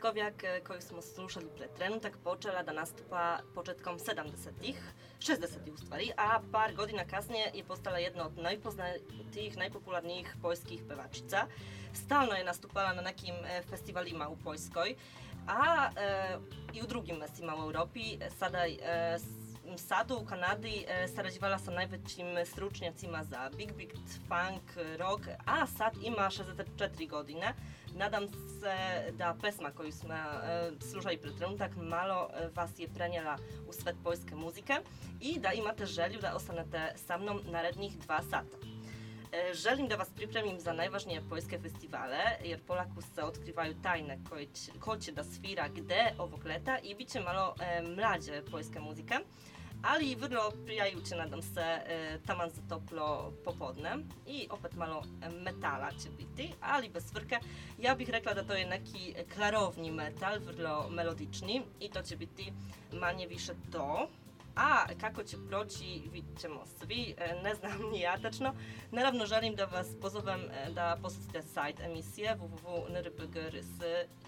Karin Franskoviak koji smo slušali pred trenutak počela da nastupa početkom 70-ih, 60-ih u stvari, a par godina kasnije je postala jedna od najpoznatijih, najpopularnijih poljskih pevačica. Stalno je nastupala na nekim e, festivalima u Poljskoj, a e, i u drugim mestima u Europi. Sada e, Sadu u Kanadi e, sarađivala sa najvećim stručnjacima za big beat, funk, rock, a sad ima 64 godine. Nadam se da pesma koju smo e, slušali pred trenutak malo e, vas je prenijela u svet poljske muzike i da imate želju da ostanete sa mnom narednih dva sata. E, Želim da vas pripremim za najvažnije poljske festivale, jer polako se otkrivaju tajne koje će, ko će da svira gde ovog leta i bit će malo e, mlađe poljske muzike, ali i vrlo prijajuće, nadam se, e, taman za toplo popodne i opet malo metala će biti, ali bez frke. Ja bih rekla da to je neki klarowni metal, vrlo melodični i to će biti manje više to. A kako će proći, vidjet ćemo svi, e, ne znam ni ja tačno. Naravno, želim da vas pozovem e, da posjetite sajt emisije www.nrpg.rs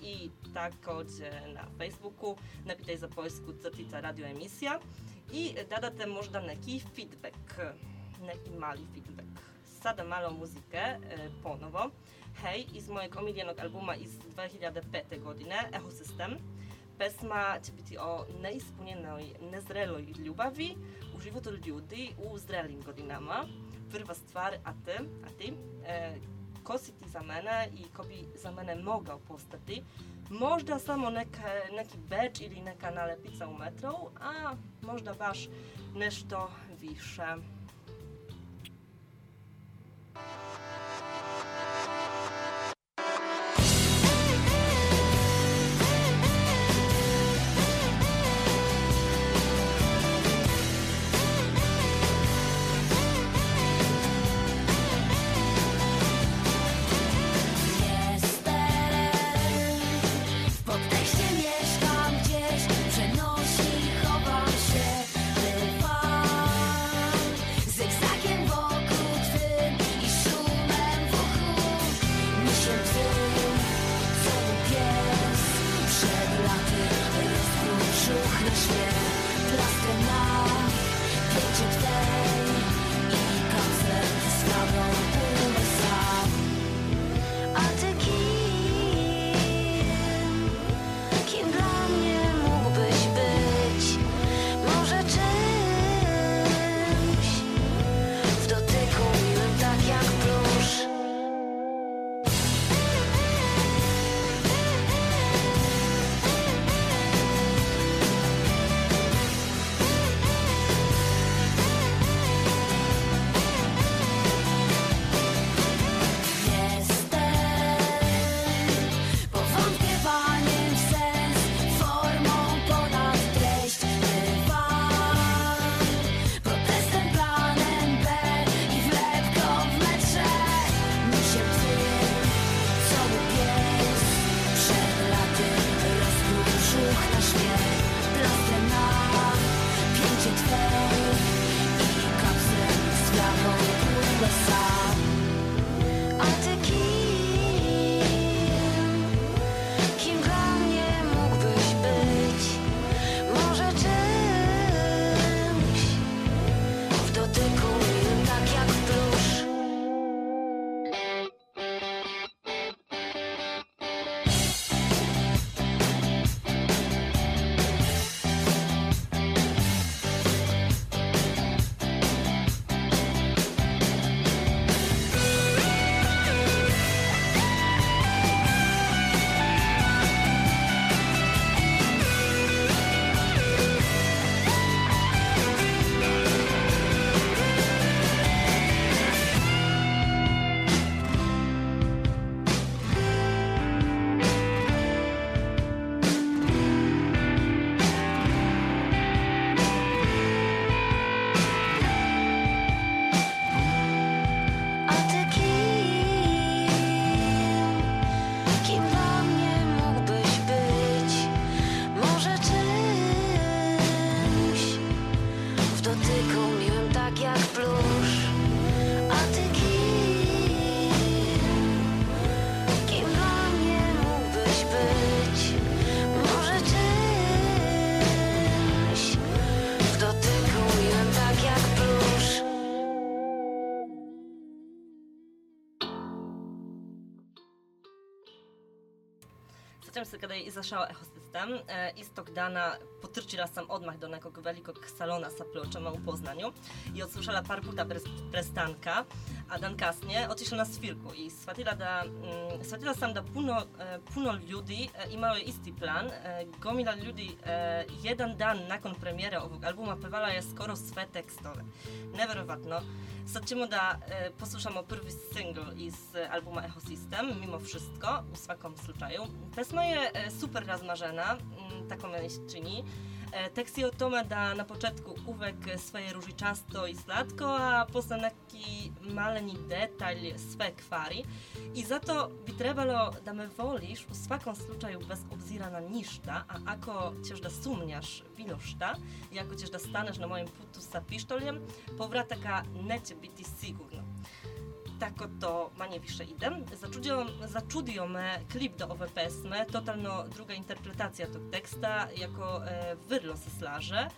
i također na Facebooku napitaj za poljsku crtica radio emisija i date možda neki feedback, neki mali feedback. Sada malo muzike, e, ponovo. Hej, iz mojeg omiljenog albuma iz 2005. godine, Ecosystem. Pesma će biti o neispunjenoj, nezreloj ljubavi u životu ljudi u zrelim godinama. Prva stvar, a ty, a ty, e, ko si ti za mene i ko bi za mene mogao postati. Možda samo neke, neki beč ili neka nalepica u metrou, a možda baš nešto više. Kada je izašao Ehosistem, e, istog dana potrčila sam odmah do nekog velikog salona sa pločama u Poznanju i odslušala par puta prestanka, a dan kasnije otišla na svirku i shvatila, da, mm, sam da puno, e, puno ljudi e, imalo je isti plan. E, gomila ljudi jedan dan nakon premijere ovog albuma pevala je skoro sve tekstove. Neverovatno. Sad da e, poslušamo prvi single iz e, albuma Ecosystem, mimo wszystko, u svakom slučaju. Pesma je e, super razmažena, m, tako meni E, tome da na početku uvek sve je ružičasto i slatko, a posle neki maleni detalj sve kvari. I zato bi trebalo da me voliš u svakom slučaju bez obzira na ništa, a ako ćeš da sumnjaš bilo šta i ako ćeš da staneš na mojem putu sa pištoljem, povrataka neće biti sigurno. Tako to manje više ide. Začudio, me klip do ove pesme, totalno druga interpretacija tog teksta, jako e, vrlo se.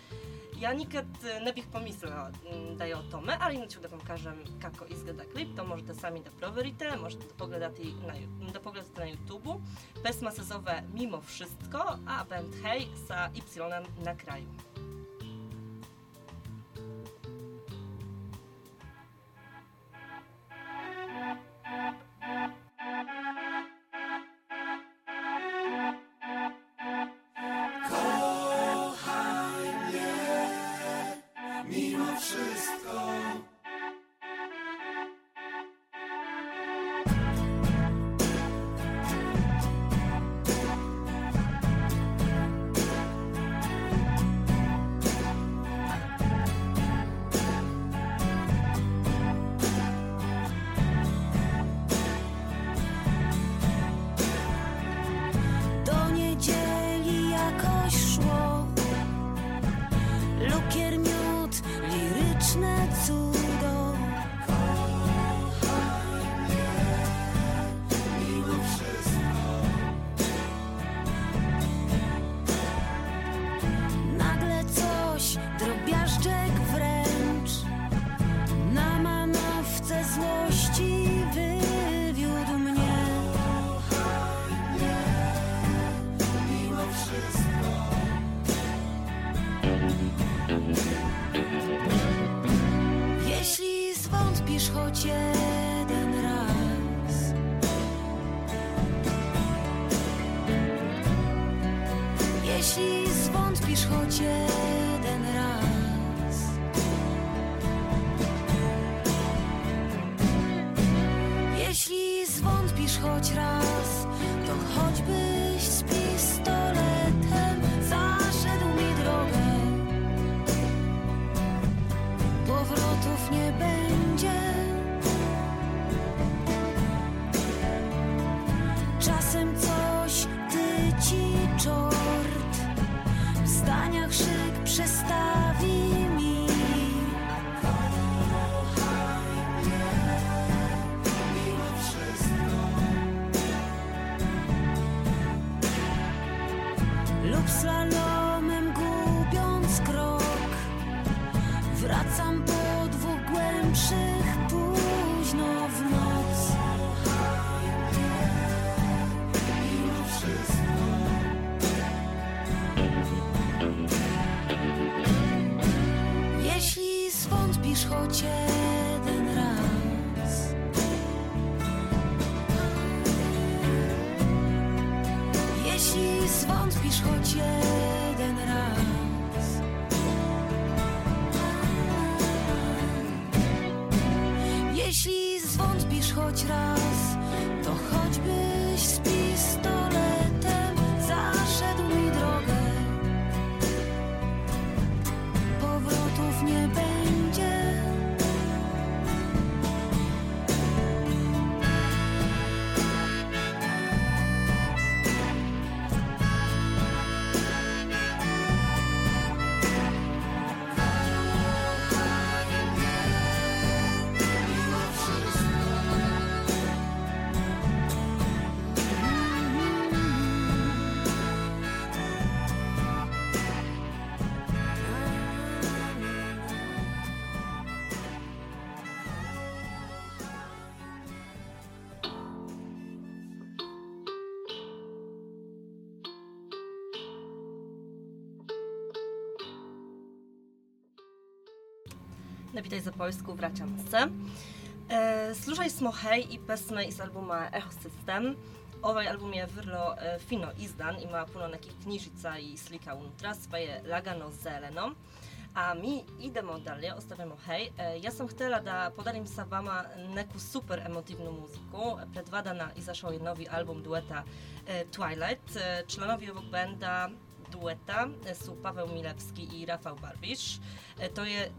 Ja nikad ne bih pomislila da je o tome, ali neću da vam kažem kako izgleda klip, to možete sami da proverite, možete da pogledate na, da pogledate na YouTubu. Pesma se zove Mimo wszystko, a band Hej sa Y na kraju. 不是 Witaj za Polsku, vraćam se. E, slušaj smo Hej i pesme iz albuma Eho System. Ovaj album je vrlo e, fino izdan, ima puno nekih knjižica i slika unutra, sve je lagano zeleno. A mi idemo dalje, ostavljamo hej. E, ja sam htjela da podarim sa vama neku super emotivnu muziku. Pred dva dana izašao je novi album dueta e, Twilight. E, članovi ovog benda dueta su Paweł Milewski i Rafał Barbisz. E, To je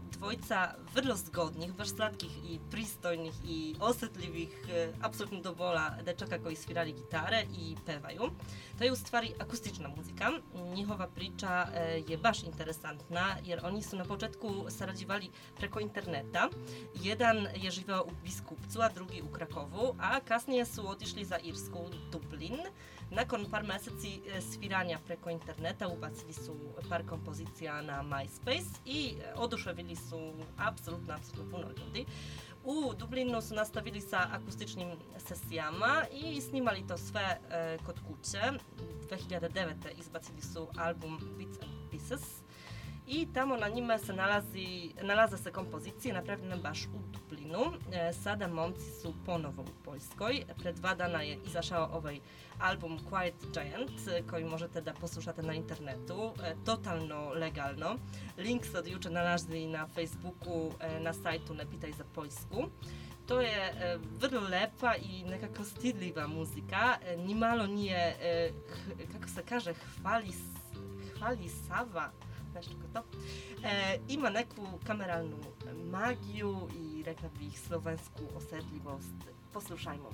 zgodnih, baš slatkih i pristojnih i osjetljivih, e, apsolutno do bola dečaka koji svirali gitare i pevaju. To je u stvari akustična muzika. Njihova priča e, je interesantna jer oni su na početku sarađivali preko interneta. Jedan je živeo u Biskupcu, a drugi u Krakowu, a kasnije su otišli za Irsku Dublin. Nakon par meseci e, sviranja preko interneta ubacili su par kompozicija na MySpace i e, oduševili su apsolutno, apsolutno puno ljudi. U Dublinu su nastavili sa akustičnim sesijama i snimali to sve kod kuće. 2009. izbacili su album Bits and Pieces i tamo na njima se nalazi, nalaze se kompozicije napravljene baš u Dublinu. E, sada momci su ponovo u Poljskoj. Pred dva dana je izašao ovaj album Quiet Giant e, koji možete da poslušate na internetu. E, totalno legalno. Link se od juče nalazi na Facebooku, e, na sajtu Ne pitaj za Poljsku. To je e, vrlo lepa i nekako stidljiva muzika. E, ni malo nije, kako se kaže, hvali, hvali Sava, nešto to. E, ima neku kameralnu magiju i rekla bih slovensku osjetljivost. Poslušajmo.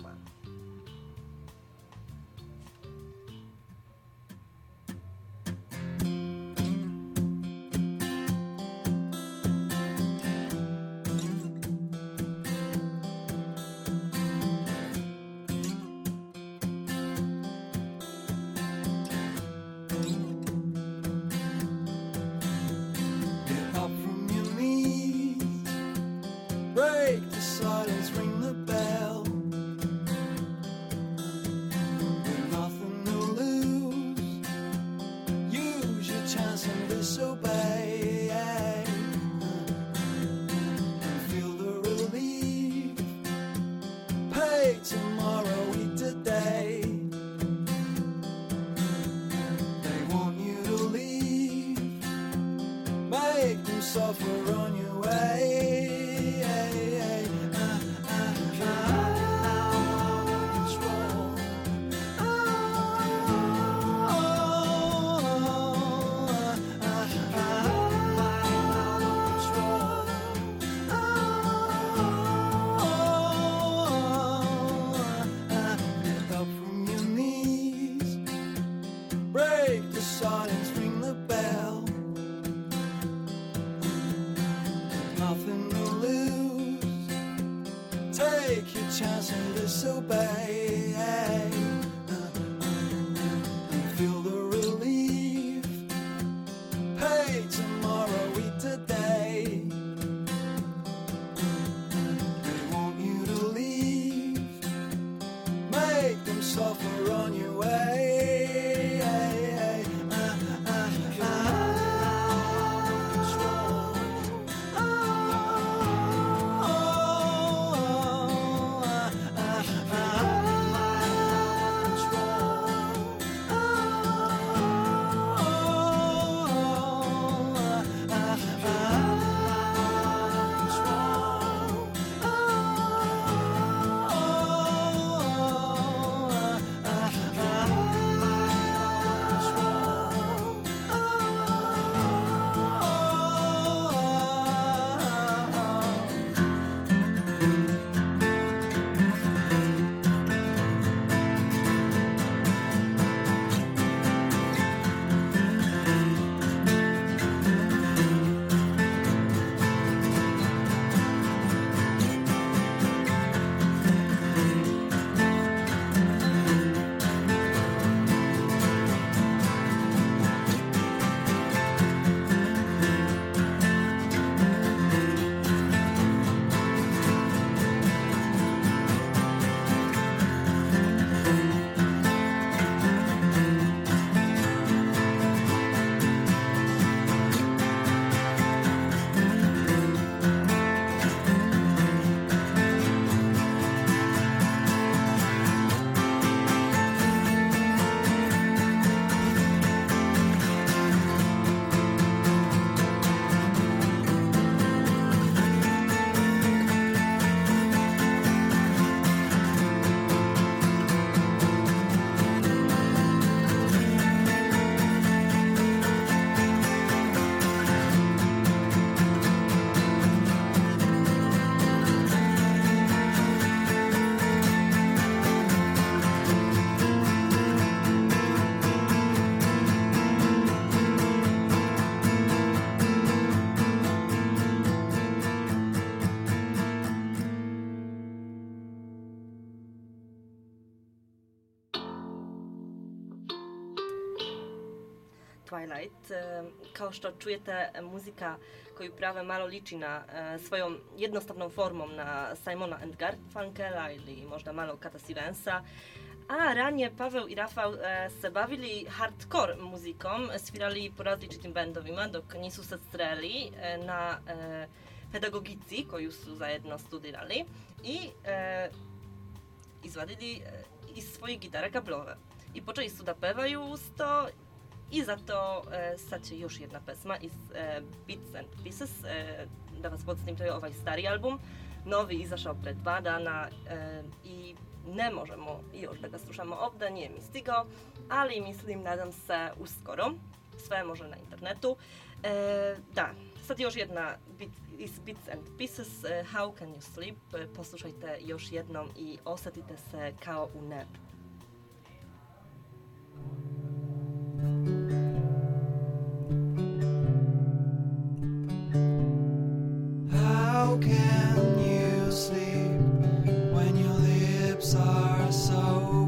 Twilight. E, kao što čujete, muzika koju prave malo liči na e, svojom jednostavnom formom na Simona and Garfunkela ili možda malo Kata Stevensa. A ranije Paweł i Rafał e, se bavili hardcore muzikom, svirali po različitim bendovima dok nisu se sreli e, na pedagogici koju su zajedno studirali i izvadili iz svojih gitara kablove. I počeli su da pevaju to i zato e, sad će još jedna pesma iz e, Bits and Pieces, e, da vas podsjetim, to je ovaj stari album, novi izašao pred dva dana e, i ne možemo još da ga slušamo ovdje, nije mi stigao, ali mislim, nadam se, uskoro. Sve može na internetu. E, da, sad još jedna bit, iz Bits and Pieces, e, How Can You Sleep, e, poslušajte još jednom i osetite se kao u nebu. Can you sleep when your lips are so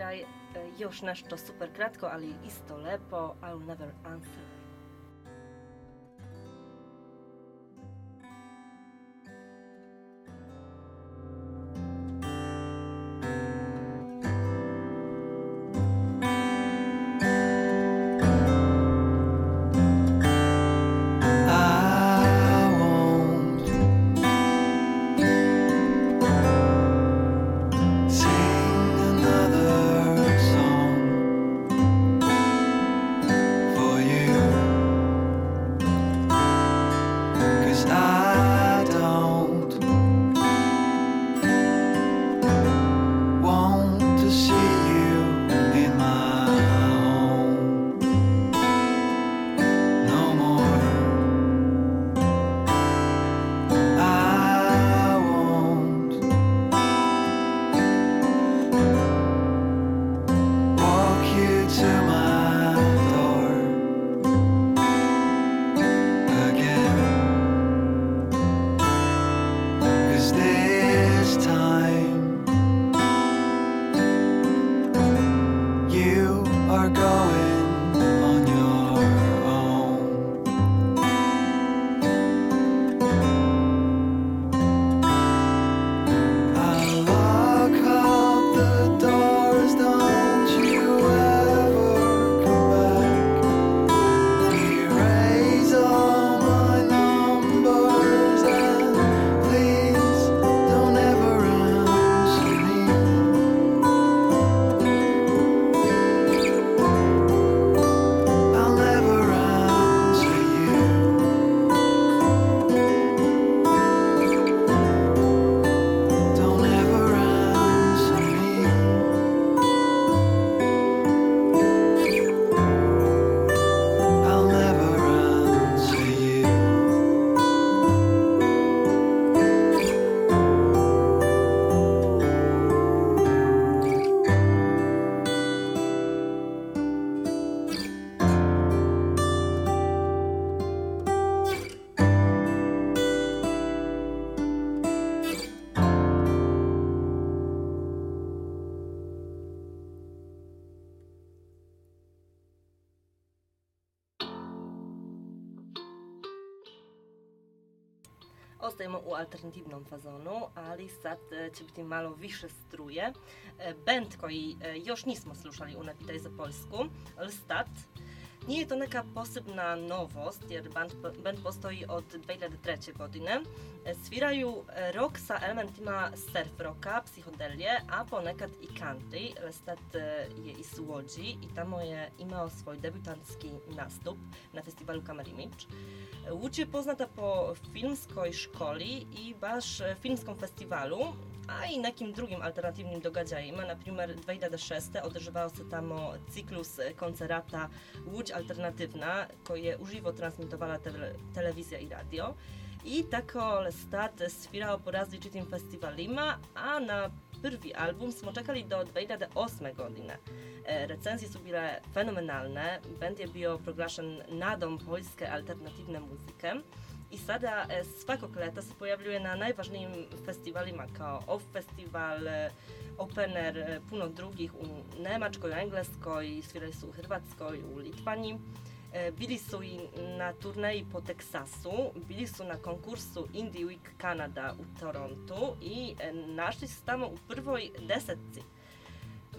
kraj e, još nešto super kratko, ali isto lepo, I'll never answer. będziemy u alternatywną fazonu, ali sad će biti malo više struje, e, bend koji e, još nismo slušali u Napitaj za Polsku, lstat nije to neka posebna novost, jer band, band postoji od 2003. godine. Sviraju e, rock sa elementima surf rocka, psihodelije, a ponekad i country. Lestat e, je iz Łodzi i tamo je imao svoj debutantski nastup na festiwalu Kamarimić. E, Łódź je poznata po filmskoj školi i baš filmskom festiwalu, a i nekim drugim alternatywnym događajima. Na primjer, 2006. održavao se tamo ciklus e, koncerata Łódź Alternatywna, koji je uživo transmitovala tele, telewizja i radio. I tako Lestat svirao po različitim festivalima, a na prvi album smo čekali do 2008. godine. E, recenzje su bile fenomenalne, band je bio proglašen nadom poljske alternativne muzike. I sada e, svakog leta se pojavljuje na najvažnijim festivalima kao OFF festival, e, Opener, e, puno drugih u Nemačkoj, Engleskoj, svirali su u Hrvatskoj, u Litvani. E, Bili su i na turneji po Teksasu, bili su na konkursu Indie Week Kanada u Torontu i našli su tamo u prvoj desetci.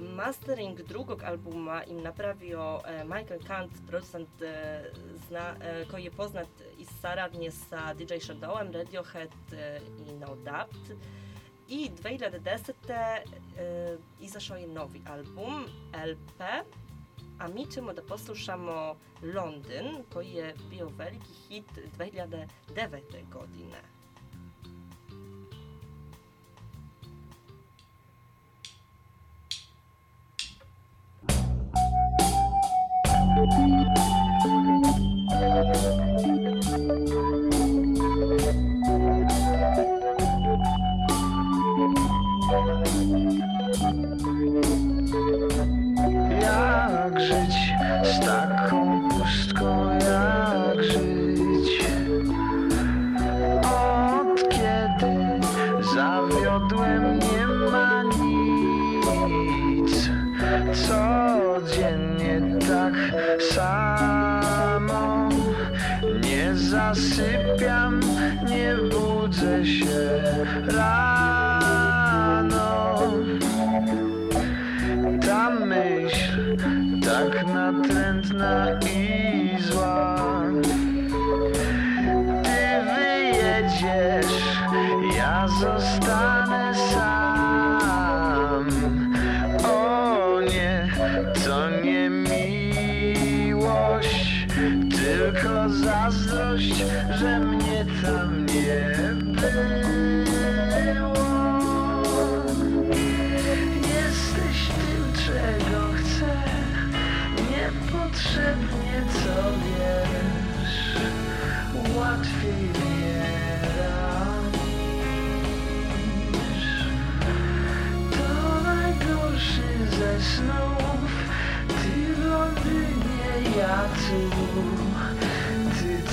Mastering drugog albuma im napravio e, Michael Kant, producent e, zna, e, koji je poznat saradnje sa DJ Shadowem, Radiohead i No Doubt. I 2010. E, izašao je novi album, LP, a mi ćemo da poslušamo Londyn, koji je bio veliki hit 2009. godine. Thank you.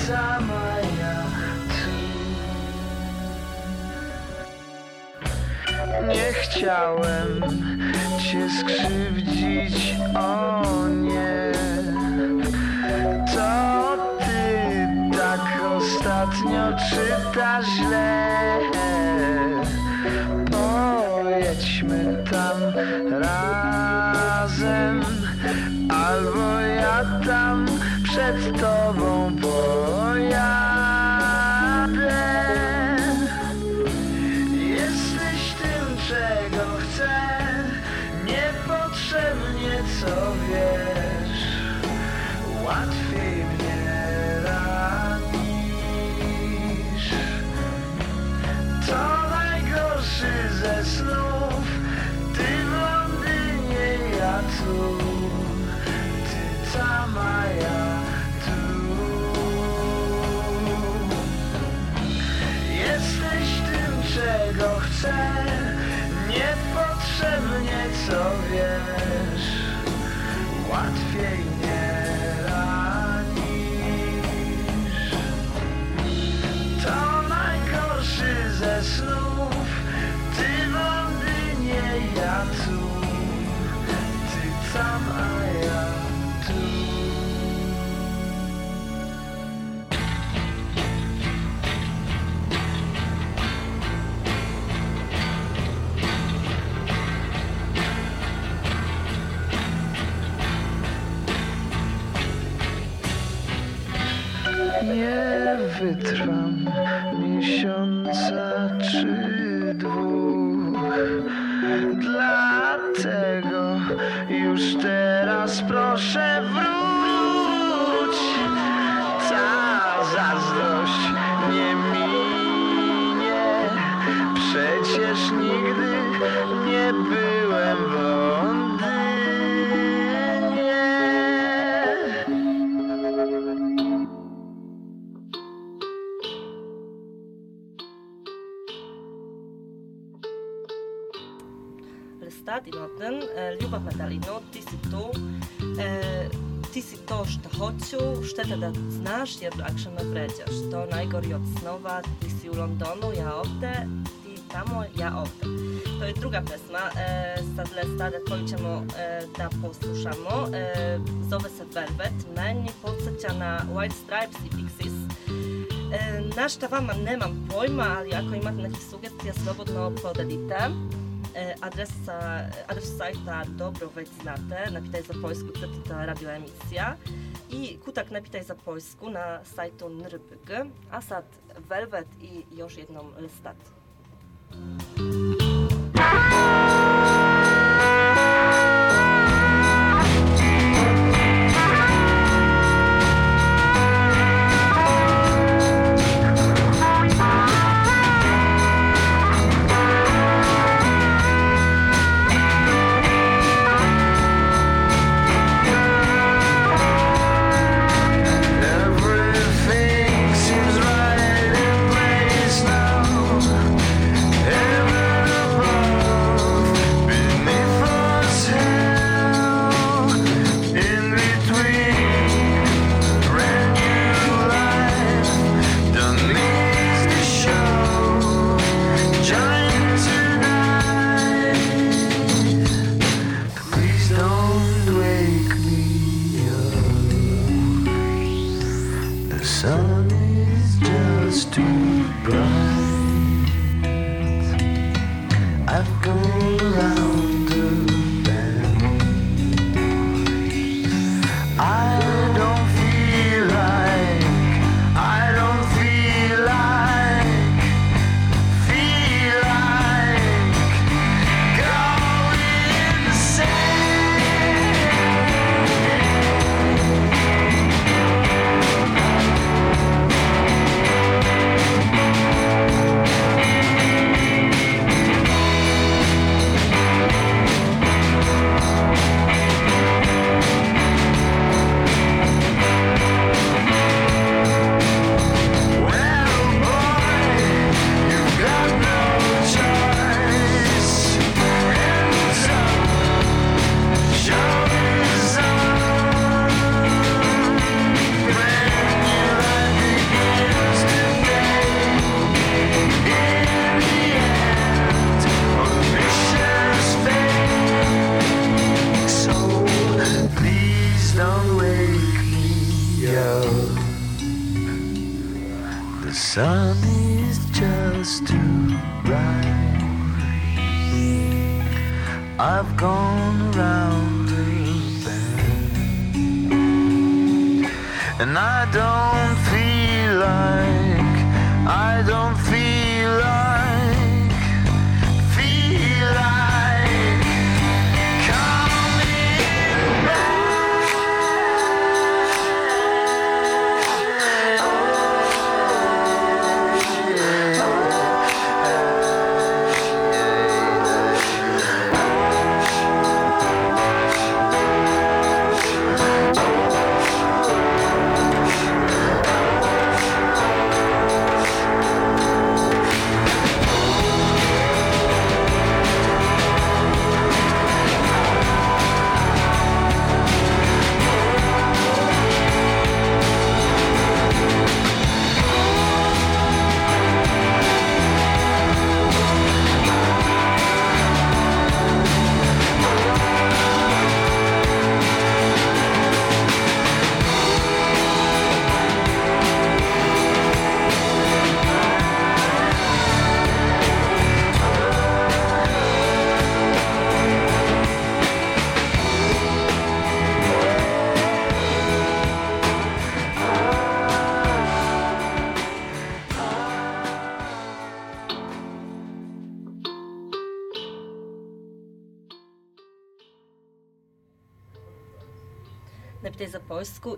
Sama, ja Nie chciałem cię skrzywdzić, o nie. To ty tak ostatnio czytasz źle? Pojedźmy tam razem Albo ja tam przed tobą pojadę nie wytrwam hoću, šteta da znaš jer lakše me vređaš. To najgori od snova, ti si u Londonu, ja ovde, ti tamo, ja ovde. To je druga pesma e, sa Lestada koju ćemo e, da poslušamo. E, zove se Velvet, meni podsjeća na White Stripes i Pixies. E, na šta vama nemam pojma, ali ako imate nekih sugestija, slobodno podelite. E, adresa, adres sajta dobro već znate, napitaj za Poljsku crtita radio emisija i kutak napitaj za Poljsku na sajtu NRBG, a sad Velvet i još jednom Lestat.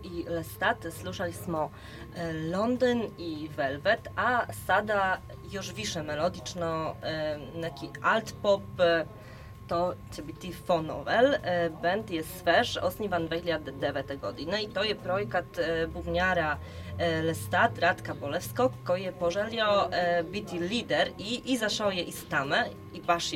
I Lestat slušali smo e, London i Velvet, a sada još više melodično e, neki alt pop, e, to će biti Fonovel. Band je svež, osnivan 2009. godine i to je projekat bubnjara Lestat Radka Bolevskog koji je poželio biti lider i izašao je iz tame i baš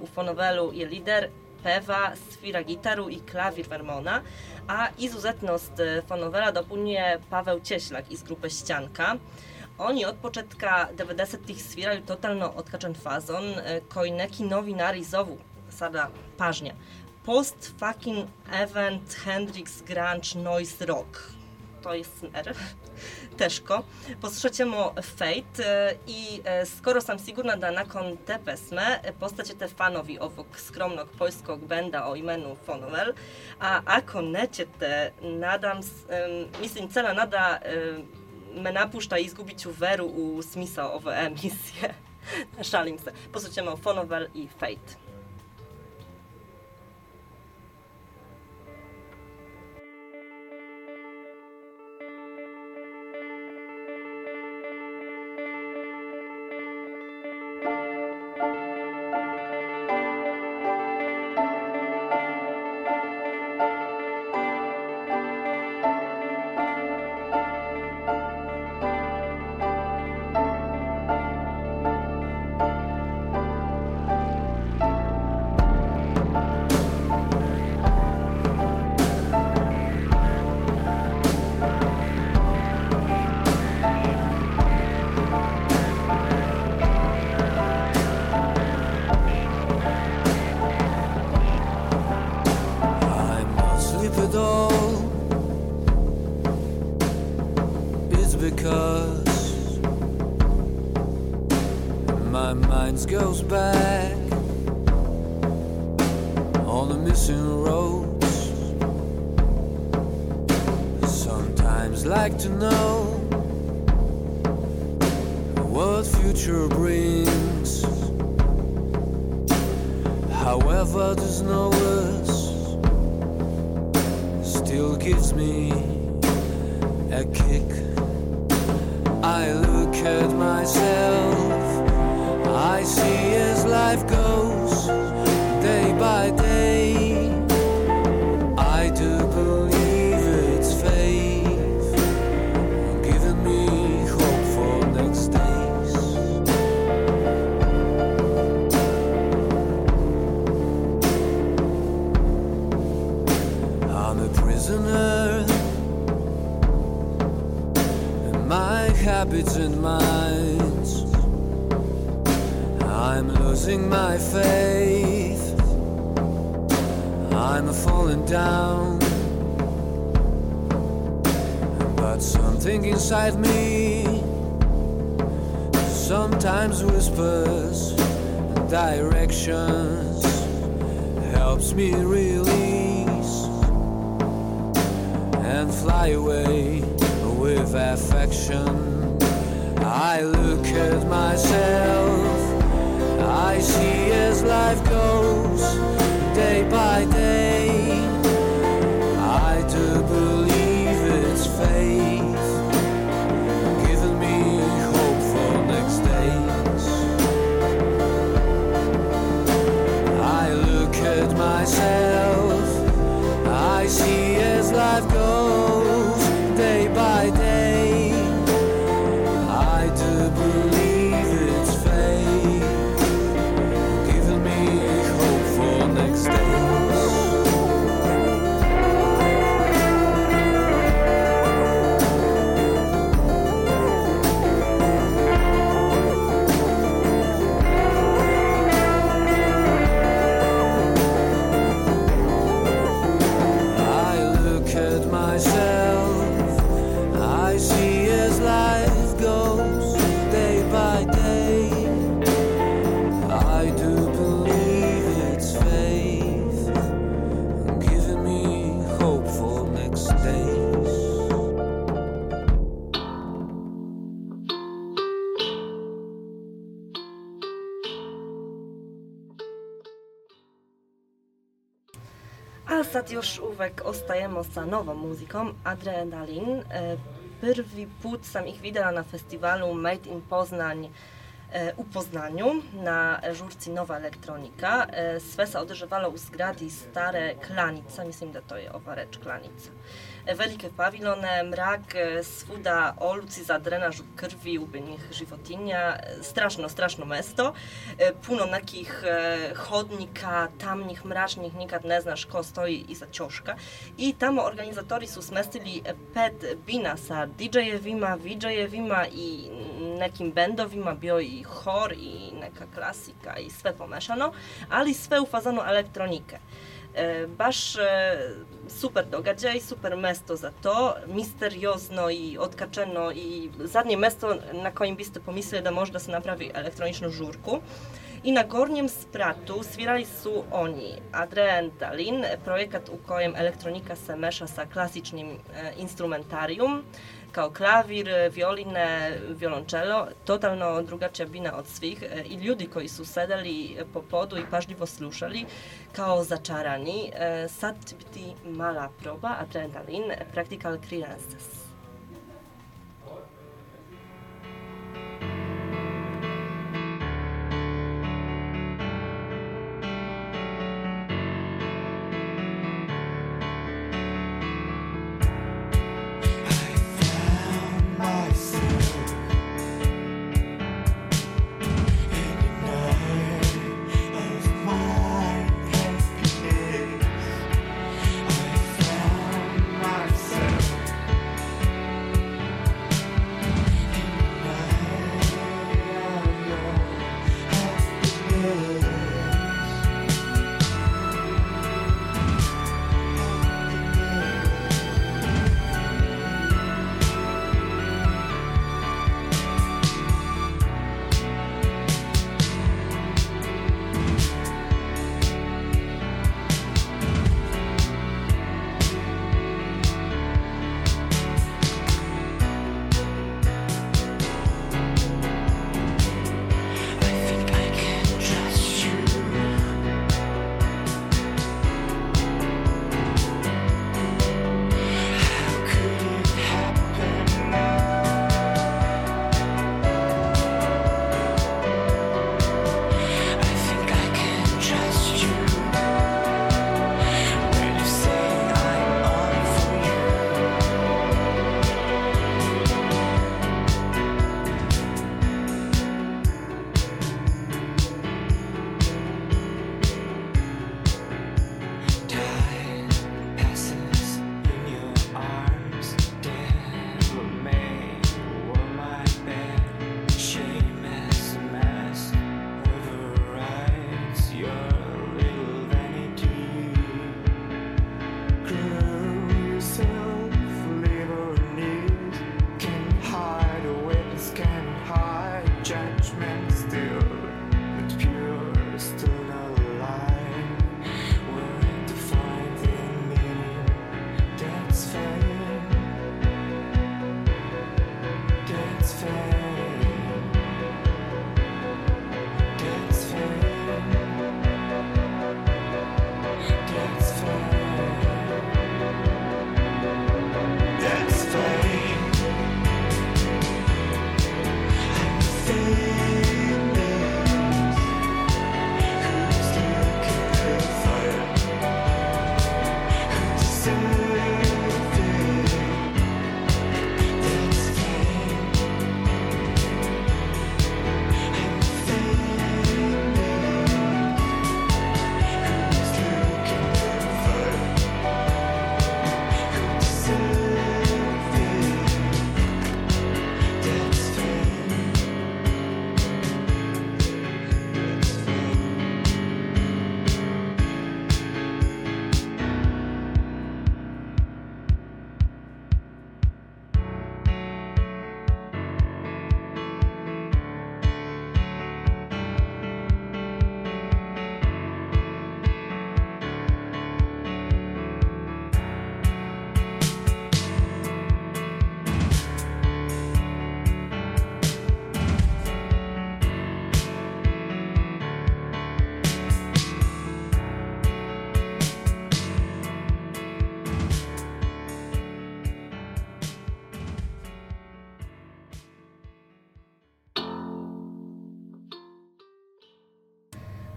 u Fonovelu je lider pewa, svira gitaru i klawir Vermona, a izuzetnost e, Fonovela dopunjuje Paweł Cieślak iz grupy Ścianka. Oni od početka 90-ih sviraju totalno otkačen fazon e, koji neki novinari zovu sada pažnja post fucking event Hendrix grunge noise rock. To je smer teško. Poslušat Fate e, i e, skoro sam sigurna da nakon te pesme e, postaćete fanovi ovog skromnog poljskog benda o imenu Fonovel, a ako nećete, nadam, mislim cela nada me napušta i izgubit ću u smisao ove emisije. Šalim se. Poslušat ćemo Fonovel i Fate. Prisoner in my habits and minds. I'm losing my faith. I'm falling down. But something inside me sometimes whispers directions, helps me release fly away with affection. I look at myself, I see as life goes day by day. Uvek ostajemo sa novom muzikom, Adrenalin. E, prvi put sam ih videla na festivalu Made in Poznań e, u Poznaniu na žurci Nova Elektronika. E, sve se u zgradi stare Klanica, mislim da to je ova Klanica. Velike pavilone, mrak, e, svuda oluci za drenaž krvi ubijenih životinja. Strašno, strašno mesto. E, Puno nekih e, hodnika, tamnih, mračnih, nikad ne znaš ko stoji iza ćoška. I tamo organizatori su smestili pet bina sa DJ-evima, VJ-evima i nekim bendovima, bio i hor i neka klasika i sve pomešano, ali sve u fazonu elektronike. E, baš super događaj, super mesto za to, misteriozno i otkačeno i zadnje mesto na kojim biste pomislili da može da se napravi elektroničnu žurku. I na gornjem spratu svirali su oni Adrian Dalin, projekat u kojem elektronika se meša sa klasičnim e, instrumentarijum, kao klavir, violine, violončelo, totalno drugačija bina od svih e, i ljudi koji su sedeli po podu i pažljivo slušali kao začarani. E, Sad će biti mala proba, adrenalin, practical clearances.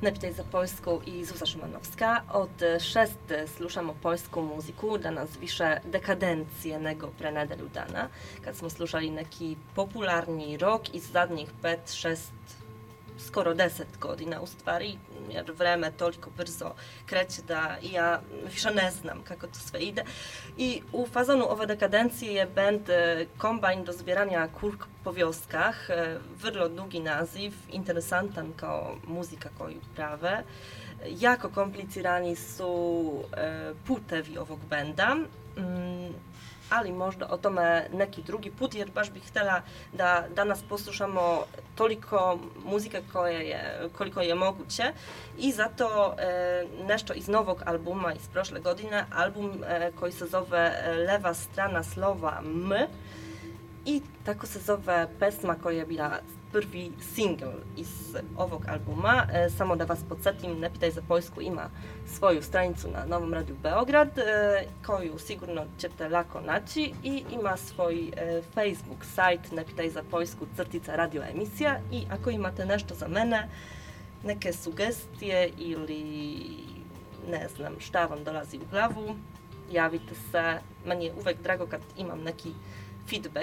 Napitaj za Poljsku i Zuza Szymanowska. Od šest slušamo poljsku muziku, danas više dekadencijenego pre nedelju dana, kad smo slušali neki popularni rok iz zadnjih pet, šest, skoro deset godina u stvari, jer vreme toliko brzo kreće da ja više ne znam kako to sve ide. I u fazonu ove dekadencije je band e, Kombajn do zbierania kurk po wioskach. E, Vrlo długi naziv, interesantan kao muzika koju prave. Jako komplicirani su e, putevi ovog benda. Ali možda o tome neki drugi put, jer baš bih htjela da danas poslušamo toliko muzike koje je, koliko je moguće. I zato e, nešto iz novog albuma iz prošle godine, album e, koji se zove e, Lewa strana slova M. I tako se zove pesma koja je bila prvi single iz ovog albuma. E, samo da vas podsjetim, Ne pitaj za Poljsku ima svoju stranicu na Novom Radiju Beograd, e, koju sigurno ćete lako naći i ima svoj e, Facebook sajt Ne pitaj za Poljsku crtica radio emisija i ako imate nešto za mene, neke sugestije ili ne znam šta vam dolazi u glavu, javite se. Meni je uvek drago kad imam neki feedback